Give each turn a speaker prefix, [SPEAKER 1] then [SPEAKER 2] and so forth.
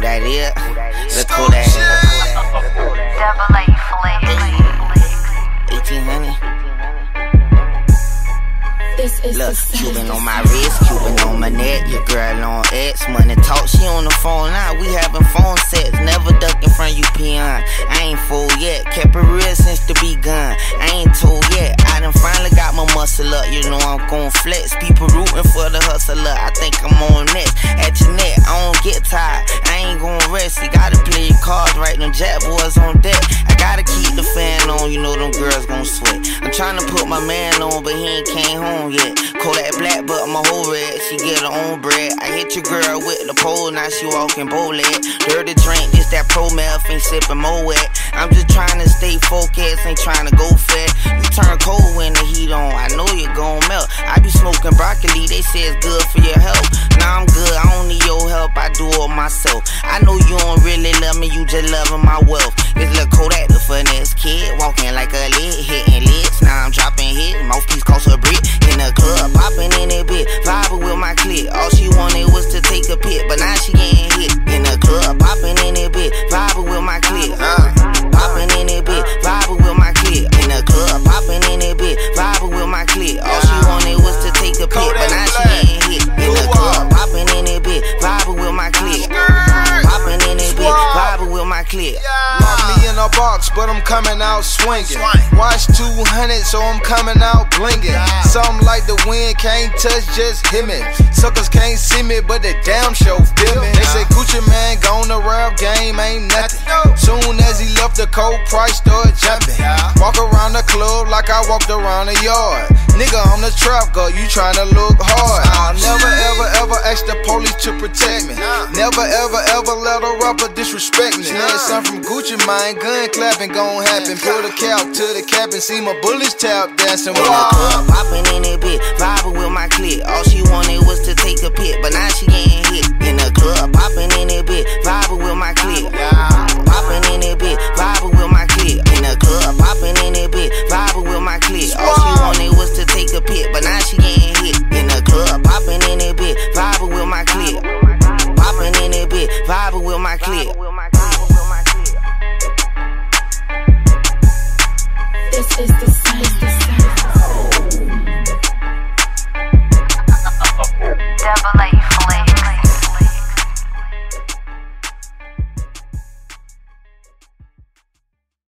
[SPEAKER 1] Who that is? Look who that is.
[SPEAKER 2] Double A flick.
[SPEAKER 1] 1800.
[SPEAKER 3] This is
[SPEAKER 1] Look, Cuban on my wrist, Cuban on my neck. Your girl on X, money talk. She on the phone now. We having phone sets, never ducking from you peon. I ain't full yet, kept it real since the begun. I ain't told yet. I done finally got my muscle up. You know I'm gon' flex. People rooting ain't home yet. Black, but my whole red. She get her own bread. I hit your girl with the pole, now she walking bow leg. Dirty drink, this that pro meth, ain't sipping more wet. I'm just trying to stay focused, ain't trying to go fat. You turn cold when the heat on, I know you gon' melt. I be smoking broccoli, they say it's good for your health. Now I'm good, I don't need your help, I do it myself. I know you don't really love me, you just loving my wealth. It's little Kodak, the funniest kid, walking like a lid,
[SPEAKER 4] me in a box, but I'm coming out swinging. Watch 200, so I'm coming out blinging. Something like the wind can't touch, just hit me. Suckers can't see me, but the damn show feel me. Gucci Mane gone the rap game ain't nothing. Soon as he left the cold price started jumping. Walk around the club like I walked around the yard. Nigga, I'm the trap girl, you tryna look hard. I'll never ever ever ask the police to protect me. Never ever ever let a rapper disrespect me. Now something from Gucci Mane, gun clapping gon' happen. Pull the cap to the cap and see my bullets tap dancing.
[SPEAKER 1] In the club, popping in it bit, vibing with my clique. All she wanted was to take a pit, but now she getting hit. In the club, clique. All she wanted was to take a pit, but now she getting hit. In the club, popping in it bit, vibing with my clip. Popping in it bit, vibing with my clip.
[SPEAKER 3] This is the.